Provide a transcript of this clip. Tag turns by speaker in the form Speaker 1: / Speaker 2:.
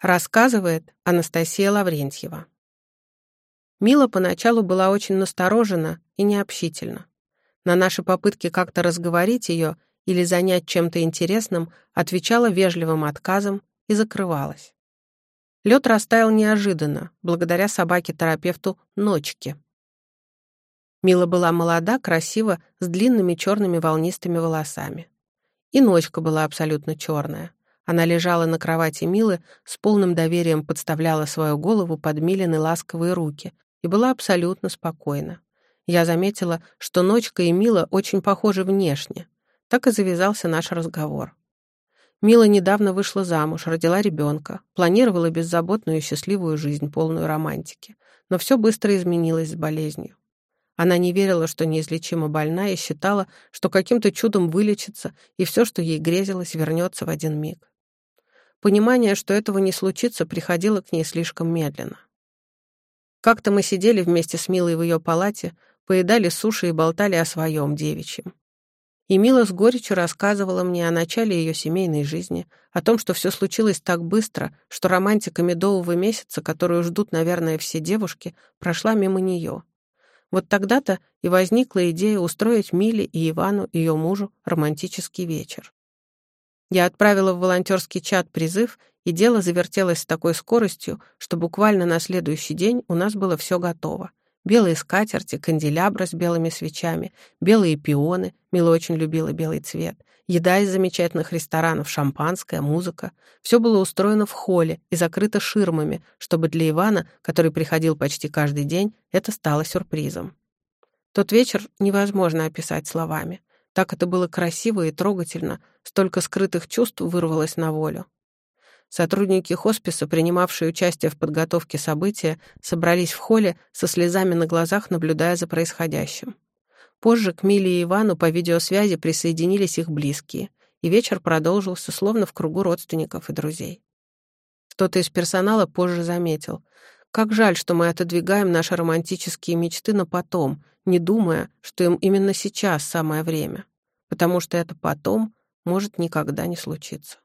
Speaker 1: Рассказывает Анастасия Лаврентьева. Мила поначалу была очень насторожена и необщительна. На наши попытки как-то разговорить ее или занять чем-то интересным отвечала вежливым отказом и закрывалась. Лед растаял неожиданно, благодаря собаке-терапевту Ночке. Мила была молода, красива, с длинными черными волнистыми волосами. И Ночка была абсолютно черная. Она лежала на кровати Милы, с полным доверием подставляла свою голову под Милины ласковые руки и была абсолютно спокойна. Я заметила, что Ночка и Мила очень похожи внешне. Так и завязался наш разговор. Мила недавно вышла замуж, родила ребенка, планировала беззаботную и счастливую жизнь, полную романтики. Но все быстро изменилось с болезнью. Она не верила, что неизлечимо больна, и считала, что каким-то чудом вылечится, и все, что ей грезилось, вернется в один миг. Понимание, что этого не случится, приходило к ней слишком медленно. Как-то мы сидели вместе с Милой в ее палате, поедали суши и болтали о своем девичьем. И Мила с горечью рассказывала мне о начале ее семейной жизни, о том, что все случилось так быстро, что романтика медового месяца, которую ждут, наверное, все девушки, прошла мимо нее. Вот тогда-то и возникла идея устроить Миле и Ивану, ее мужу, романтический вечер. Я отправила в волонтерский чат призыв, и дело завертелось с такой скоростью, что буквально на следующий день у нас было все готово. Белые скатерти, канделябры с белыми свечами, белые пионы, Мила очень любила белый цвет, еда из замечательных ресторанов, шампанское, музыка. Все было устроено в холле и закрыто ширмами, чтобы для Ивана, который приходил почти каждый день, это стало сюрпризом. Тот вечер невозможно описать словами. Так это было красиво и трогательно, столько скрытых чувств вырвалось на волю. Сотрудники хосписа, принимавшие участие в подготовке события, собрались в холле со слезами на глазах, наблюдая за происходящим. Позже к Миле и Ивану по видеосвязи присоединились их близкие, и вечер продолжился словно в кругу родственников и друзей. Кто-то из персонала позже заметил, как жаль, что мы отодвигаем наши романтические мечты на потом, не думая, что им именно сейчас самое время, потому что это потом может никогда не случиться.